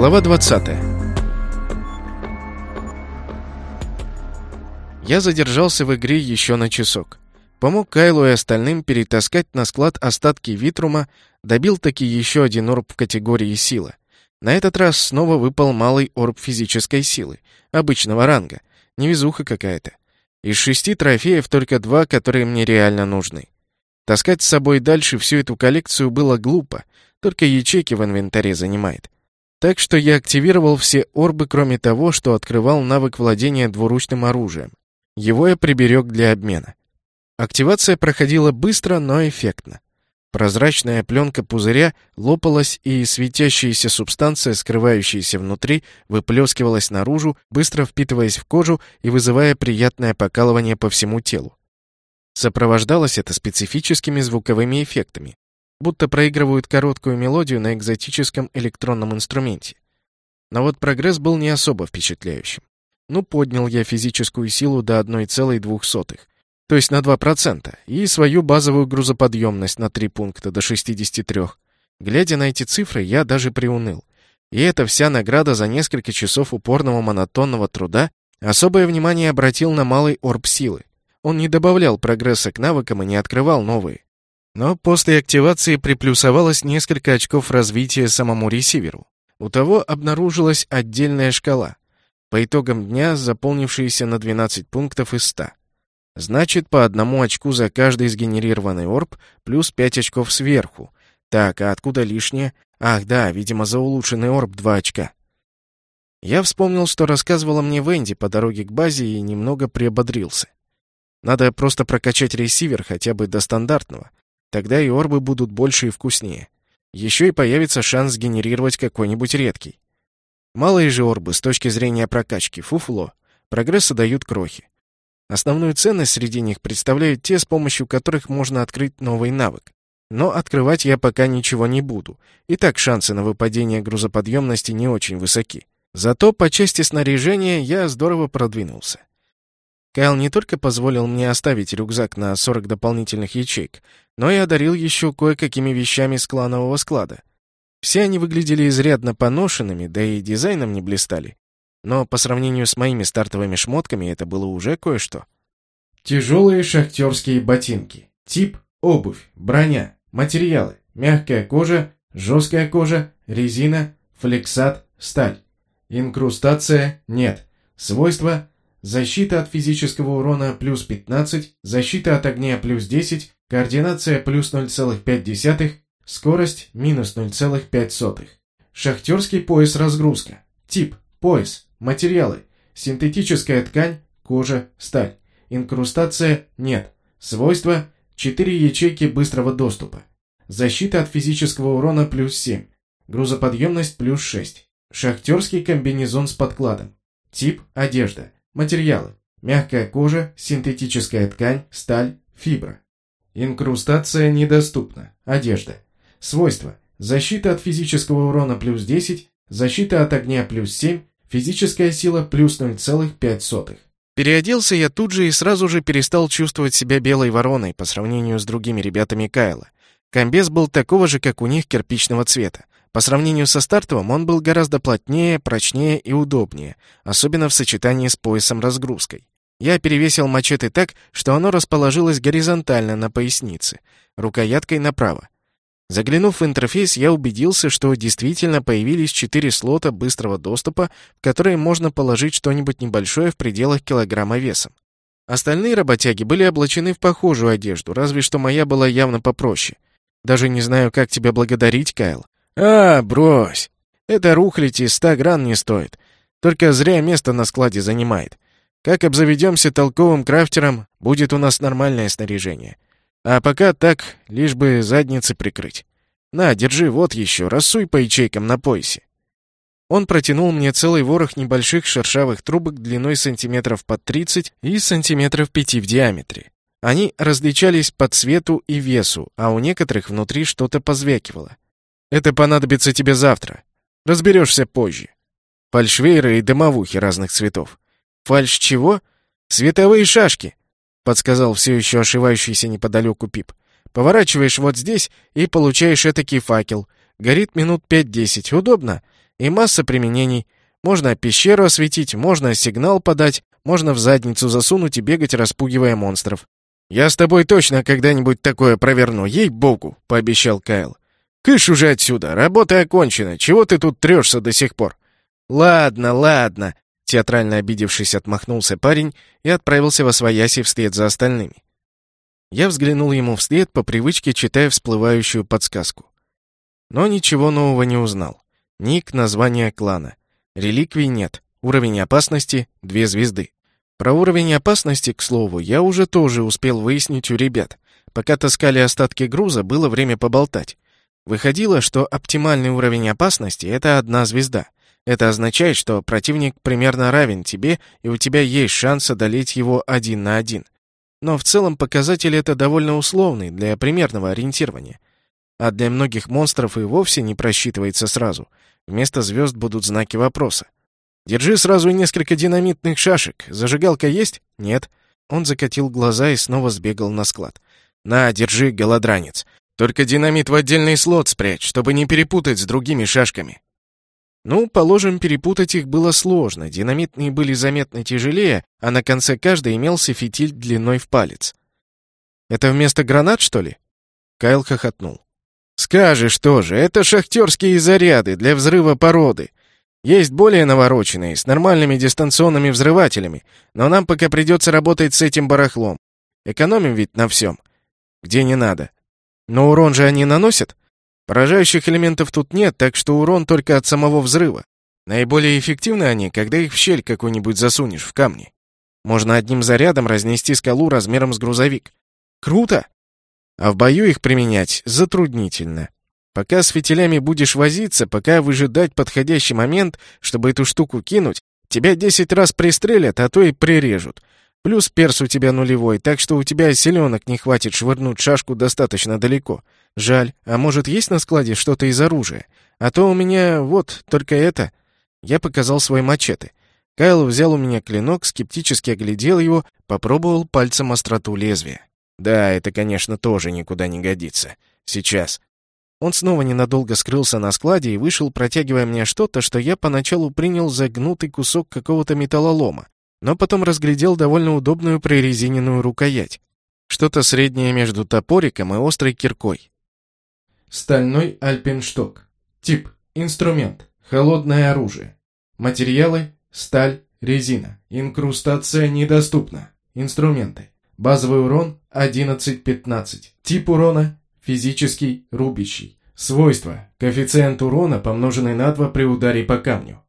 Глава 20 Я задержался в игре еще на часок. Помог Кайлу и остальным перетаскать на склад остатки Витрума, добил таки еще один орб в категории сила. На этот раз снова выпал малый орб физической силы, обычного ранга. Невезуха какая-то. Из шести трофеев только два, которые мне реально нужны. Таскать с собой дальше всю эту коллекцию было глупо, только ячейки в инвентаре занимает. Так что я активировал все орбы, кроме того, что открывал навык владения двуручным оружием. Его я приберег для обмена. Активация проходила быстро, но эффектно. Прозрачная пленка пузыря лопалась, и светящаяся субстанция, скрывающаяся внутри, выплескивалась наружу, быстро впитываясь в кожу и вызывая приятное покалывание по всему телу. Сопровождалось это специфическими звуковыми эффектами, будто проигрывают короткую мелодию на экзотическом электронном инструменте. Но вот прогресс был не особо впечатляющим. Ну, поднял я физическую силу до 1,2, то есть на 2%, и свою базовую грузоподъемность на 3 пункта до 63. Глядя на эти цифры, я даже приуныл. И это вся награда за несколько часов упорного монотонного труда особое внимание обратил на малый орб силы. Он не добавлял прогресса к навыкам и не открывал новые. Но после активации приплюсовалось несколько очков развития самому ресиверу. У того обнаружилась отдельная шкала, по итогам дня заполнившаяся на 12 пунктов из 100. Значит, по одному очку за каждый сгенерированный орб, плюс 5 очков сверху. Так, а откуда лишнее? Ах, да, видимо, за улучшенный орб 2 очка. Я вспомнил, что рассказывала мне Венди по дороге к базе и немного приободрился. Надо просто прокачать ресивер хотя бы до стандартного. Тогда и орбы будут больше и вкуснее. Еще и появится шанс генерировать какой-нибудь редкий. Малые же орбы с точки зрения прокачки фуфло. Прогресса дают крохи. Основную ценность среди них представляют те, с помощью которых можно открыть новый навык. Но открывать я пока ничего не буду. И так шансы на выпадение грузоподъемности не очень высоки. Зато по части снаряжения я здорово продвинулся. Кайл не только позволил мне оставить рюкзак на 40 дополнительных ячеек, но и одарил еще кое-какими вещами с кланового склада. Все они выглядели изрядно поношенными, да и дизайном не блистали. Но по сравнению с моими стартовыми шмотками это было уже кое-что. Тяжелые шахтерские ботинки. Тип – обувь, броня, материалы, мягкая кожа, жесткая кожа, резина, флексат, сталь. Инкрустация – нет. Свойства Защита от физического урона плюс 15, защита от огня плюс 10, координация плюс 0,5, скорость минус 0,5. Шахтерский пояс разгрузка. Тип – пояс. Материалы – синтетическая ткань, кожа, сталь. Инкрустация – нет. Свойства – 4 ячейки быстрого доступа. Защита от физического урона плюс 7. Грузоподъемность плюс 6. Шахтерский комбинезон с подкладом. Тип – одежда. Материалы. Мягкая кожа, синтетическая ткань, сталь, фибра. Инкрустация недоступна. Одежда. Свойства. Защита от физического урона плюс 10, защита от огня плюс 7, физическая сила плюс 0,5. Переоделся я тут же и сразу же перестал чувствовать себя белой вороной по сравнению с другими ребятами Кайла. Комбез был такого же, как у них, кирпичного цвета. По сравнению со стартовым он был гораздо плотнее, прочнее и удобнее, особенно в сочетании с поясом-разгрузкой. Я перевесил мачете так, что оно расположилось горизонтально на пояснице, рукояткой направо. Заглянув в интерфейс, я убедился, что действительно появились четыре слота быстрого доступа, в которые можно положить что-нибудь небольшое в пределах килограмма весом. Остальные работяги были облачены в похожую одежду, разве что моя была явно попроще. Даже не знаю, как тебя благодарить, Кайл. «А, брось! Это рухлить и ста гран не стоит. Только зря место на складе занимает. Как обзаведемся толковым крафтером, будет у нас нормальное снаряжение. А пока так, лишь бы задницы прикрыть. На, держи, вот еще, рассуй по ячейкам на поясе». Он протянул мне целый ворох небольших шершавых трубок длиной сантиметров под 30 и сантиметров 5 в диаметре. Они различались по цвету и весу, а у некоторых внутри что-то позвякивало. Это понадобится тебе завтра. Разберешься позже. Фальшвейры и дымовухи разных цветов. Фальш чего? Световые шашки, подсказал все еще ошивающийся неподалеку Пип. Поворачиваешь вот здесь и получаешь этакий факел. Горит минут пять-десять. Удобно. И масса применений. Можно пещеру осветить, можно сигнал подать, можно в задницу засунуть и бегать, распугивая монстров. «Я с тобой точно когда-нибудь такое проверну, ей-богу», — пообещал Кайл. «Кыш уже отсюда, работа окончена, чего ты тут трешься до сих пор?» «Ладно, ладно», — театрально обидевшись, отмахнулся парень и отправился во свояси вслед за остальными. Я взглянул ему вслед, по привычке читая всплывающую подсказку. Но ничего нового не узнал. Ник, название клана. Реликвий нет. Уровень опасности — две звезды. Про уровень опасности, к слову, я уже тоже успел выяснить у ребят. Пока таскали остатки груза, было время поболтать. Выходило, что оптимальный уровень опасности — это одна звезда. Это означает, что противник примерно равен тебе, и у тебя есть шанс одолеть его один на один. Но в целом показатель это довольно условный для примерного ориентирования. А для многих монстров и вовсе не просчитывается сразу. Вместо звезд будут знаки вопроса. Держи сразу несколько динамитных шашек. Зажигалка есть? Нет. Он закатил глаза и снова сбегал на склад. На, держи, голодранец. Только динамит в отдельный слот спрячь, чтобы не перепутать с другими шашками. Ну, положим, перепутать их было сложно. Динамитные были заметно тяжелее, а на конце каждой имелся фитиль длиной в палец. Это вместо гранат, что ли? Кайл хохотнул. Скажешь тоже, это шахтерские заряды для взрыва породы. Есть более навороченные, с нормальными дистанционными взрывателями, но нам пока придется работать с этим барахлом. Экономим ведь на всем. Где не надо. Но урон же они наносят? Поражающих элементов тут нет, так что урон только от самого взрыва. Наиболее эффективны они, когда их в щель какую-нибудь засунешь в камни. Можно одним зарядом разнести скалу размером с грузовик. Круто! А в бою их применять затруднительно. Пока с фитилями будешь возиться, пока выжидать подходящий момент, чтобы эту штуку кинуть, тебя десять раз пристрелят, а то и прирежут. Плюс перс у тебя нулевой, так что у тебя селенок не хватит швырнуть шашку достаточно далеко. Жаль, а может есть на складе что-то из оружия? А то у меня вот только это. Я показал свой мачете. Кайл взял у меня клинок, скептически оглядел его, попробовал пальцем остроту лезвия. Да, это, конечно, тоже никуда не годится. Сейчас. Он снова ненадолго скрылся на складе и вышел, протягивая мне что-то, что я поначалу принял за гнутый кусок какого-то металлолома, но потом разглядел довольно удобную прорезиненную рукоять. Что-то среднее между топориком и острой киркой. Стальной альпеншток. Тип. Инструмент. Холодное оружие. Материалы. Сталь. Резина. Инкрустация недоступна. Инструменты. Базовый урон 11-15. Тип урона Физический, рубящий. Свойства. Коэффициент урона, помноженный на 2 при ударе по камню.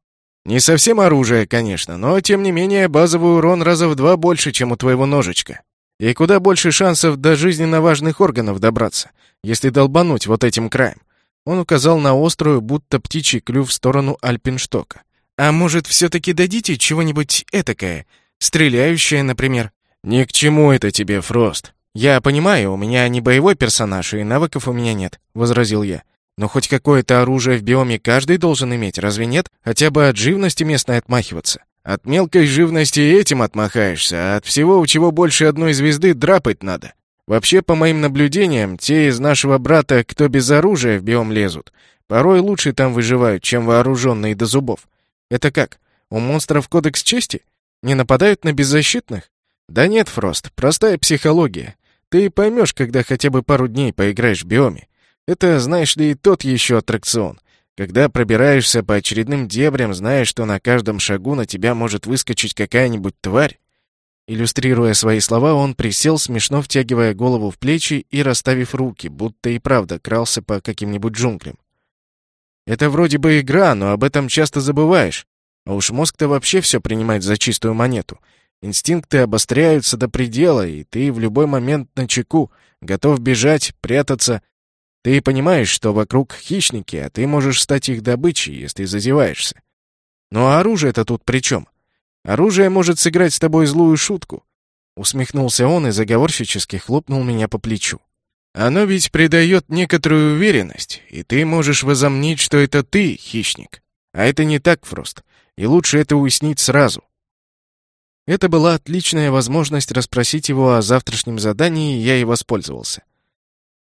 Не совсем оружие, конечно, но тем не менее базовый урон раза в два больше, чем у твоего ножичка. И куда больше шансов до жизненно важных органов добраться, если долбануть вот этим краем. Он указал на острую, будто птичий клюв в сторону альпинштока. «А может, все-таки дадите чего-нибудь этакое? Стреляющее, например?» «Ни к чему это тебе, Фрост. «Я понимаю, у меня не боевой персонаж, и навыков у меня нет», — возразил я. «Но хоть какое-то оружие в биоме каждый должен иметь, разве нет? Хотя бы от живности местной отмахиваться». «От мелкой живности этим отмахаешься, а от всего, у чего больше одной звезды, драпать надо. Вообще, по моим наблюдениям, те из нашего брата, кто без оружия в биом лезут, порой лучше там выживают, чем вооруженные до зубов. Это как? У монстров кодекс чести? Не нападают на беззащитных? Да нет, Фрост, простая психология. Ты поймешь, когда хотя бы пару дней поиграешь в биоме. Это, знаешь ли, тот еще аттракцион. Когда пробираешься по очередным дебрям, знаешь, что на каждом шагу на тебя может выскочить какая-нибудь тварь. Иллюстрируя свои слова, он присел, смешно втягивая голову в плечи и расставив руки, будто и правда крался по каким-нибудь джунглям. Это вроде бы игра, но об этом часто забываешь. А уж мозг-то вообще все принимает за чистую монету — Инстинкты обостряются до предела, и ты в любой момент на чеку, готов бежать, прятаться. Ты понимаешь, что вокруг хищники, а ты можешь стать их добычей, если зазеваешься. Ну а оружие-то тут при чем? Оружие может сыграть с тобой злую шутку. Усмехнулся он и заговорщически хлопнул меня по плечу. Оно ведь придает некоторую уверенность, и ты можешь возомнить, что это ты хищник. А это не так, Фрост, и лучше это уяснить сразу. Это была отличная возможность расспросить его о завтрашнем задании, и я и воспользовался.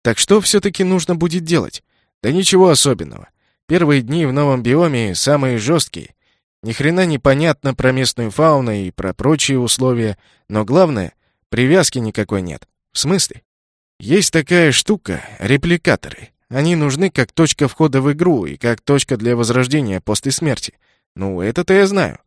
Так что все-таки нужно будет делать? Да ничего особенного. Первые дни в новом биоме самые жесткие. Ни хрена непонятно про местную фауну и про прочие условия, но главное, привязки никакой нет. В смысле? Есть такая штука — репликаторы. Они нужны как точка входа в игру и как точка для возрождения после смерти. Ну, это-то я знаю.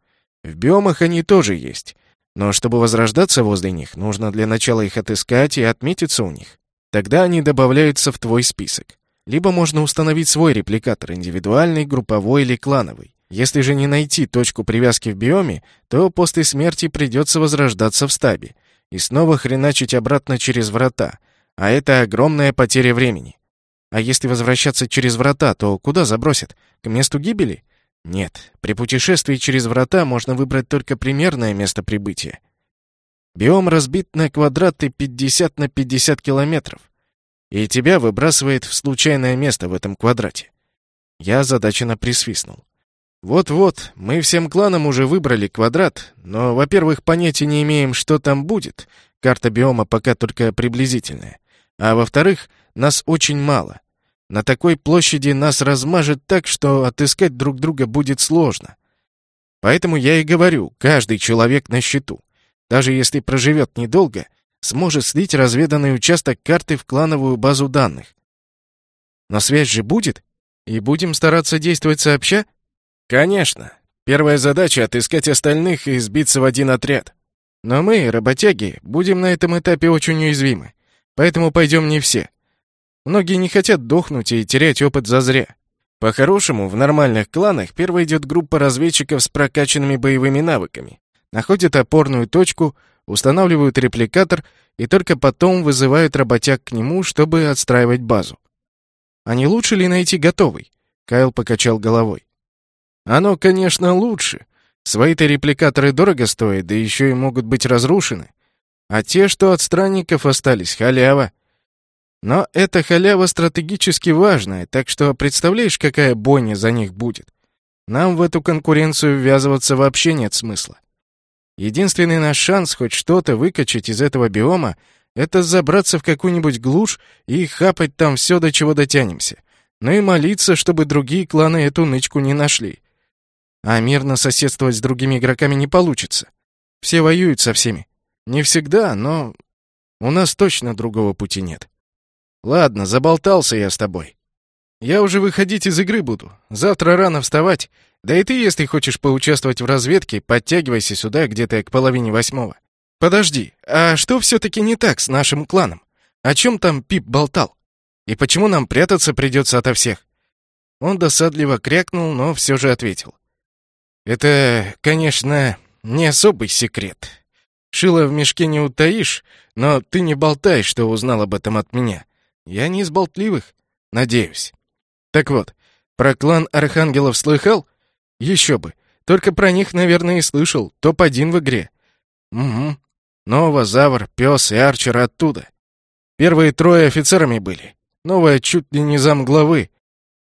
В биомах они тоже есть. Но чтобы возрождаться возле них, нужно для начала их отыскать и отметиться у них. Тогда они добавляются в твой список. Либо можно установить свой репликатор, индивидуальный, групповой или клановый. Если же не найти точку привязки в биоме, то после смерти придется возрождаться в стабе и снова хреначить обратно через врата, а это огромная потеря времени. А если возвращаться через врата, то куда забросят? К месту гибели? Нет, при путешествии через врата можно выбрать только примерное место прибытия. Биом разбит на квадраты 50 на 50 километров и тебя выбрасывает в случайное место в этом квадрате. Я озадаченно присвистнул. Вот-вот, мы всем кланам уже выбрали квадрат, но, во-первых, понятия не имеем, что там будет, карта биома пока только приблизительная, а во-вторых, нас очень мало. На такой площади нас размажет так, что отыскать друг друга будет сложно. Поэтому я и говорю, каждый человек на счету. Даже если проживет недолго, сможет слить разведанный участок карты в клановую базу данных. Но связь же будет? И будем стараться действовать сообща? Конечно. Первая задача — отыскать остальных и сбиться в один отряд. Но мы, работяги, будем на этом этапе очень уязвимы. Поэтому пойдем не все. Многие не хотят дохнуть и терять опыт зазря. По-хорошему, в нормальных кланах первой идет группа разведчиков с прокачанными боевыми навыками. Находят опорную точку, устанавливают репликатор и только потом вызывают работяг к нему, чтобы отстраивать базу. А не лучше ли найти готовый? Кайл покачал головой. Оно, конечно, лучше. Свои-то репликаторы дорого стоят, да еще и могут быть разрушены. А те, что от странников остались, халява. Но эта халява стратегически важная, так что представляешь, какая бойня за них будет? Нам в эту конкуренцию ввязываться вообще нет смысла. Единственный наш шанс хоть что-то выкачать из этого биома — это забраться в какую-нибудь глушь и хапать там все, до чего дотянемся. Ну и молиться, чтобы другие кланы эту нычку не нашли. А мирно соседствовать с другими игроками не получится. Все воюют со всеми. Не всегда, но у нас точно другого пути нет. Ладно, заболтался я с тобой. Я уже выходить из игры буду. Завтра рано вставать. Да и ты, если хочешь поучаствовать в разведке, подтягивайся сюда где-то к половине восьмого. Подожди, а что все-таки не так с нашим кланом? О чем там Пип болтал? И почему нам прятаться придется ото всех? Он досадливо крякнул, но все же ответил. Это, конечно, не особый секрет. Шило в мешке не утаишь, но ты не болтай, что узнал об этом от меня. Я не из болтливых, надеюсь. Так вот, про клан Архангелов слыхал? Еще бы. Только про них, наверное, и слышал. Топ-1 в игре. Угу. Нова, Завр, Пес и Арчер оттуда. Первые трое офицерами были. Новая чуть ли не зам главы.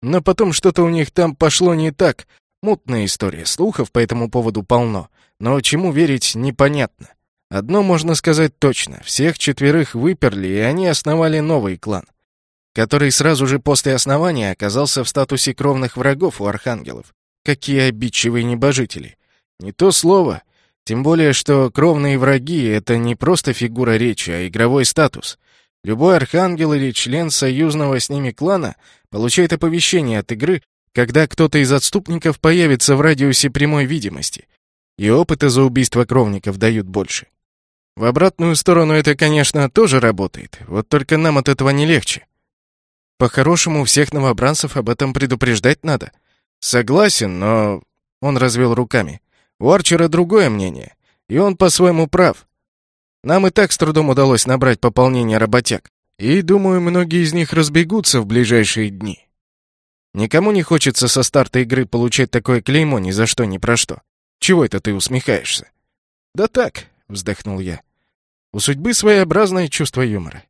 Но потом что-то у них там пошло не так. Мутная история, слухов по этому поводу полно. Но чему верить, непонятно. Одно можно сказать точно. Всех четверых выперли, и они основали новый клан который сразу же после основания оказался в статусе кровных врагов у архангелов. Какие обидчивые небожители. Не то слово. Тем более, что кровные враги — это не просто фигура речи, а игровой статус. Любой архангел или член союзного с ними клана получает оповещение от игры, когда кто-то из отступников появится в радиусе прямой видимости. И опыта за убийство кровников дают больше. В обратную сторону это, конечно, тоже работает, вот только нам от этого не легче. По-хорошему, всех новобранцев об этом предупреждать надо. Согласен, но... Он развел руками. У Арчера другое мнение, и он по-своему прав. Нам и так с трудом удалось набрать пополнение работяг, и, думаю, многие из них разбегутся в ближайшие дни. Никому не хочется со старта игры получать такое клеймо ни за что, ни про что. Чего это ты усмехаешься? Да так, вздохнул я. У судьбы своеобразное чувство юмора.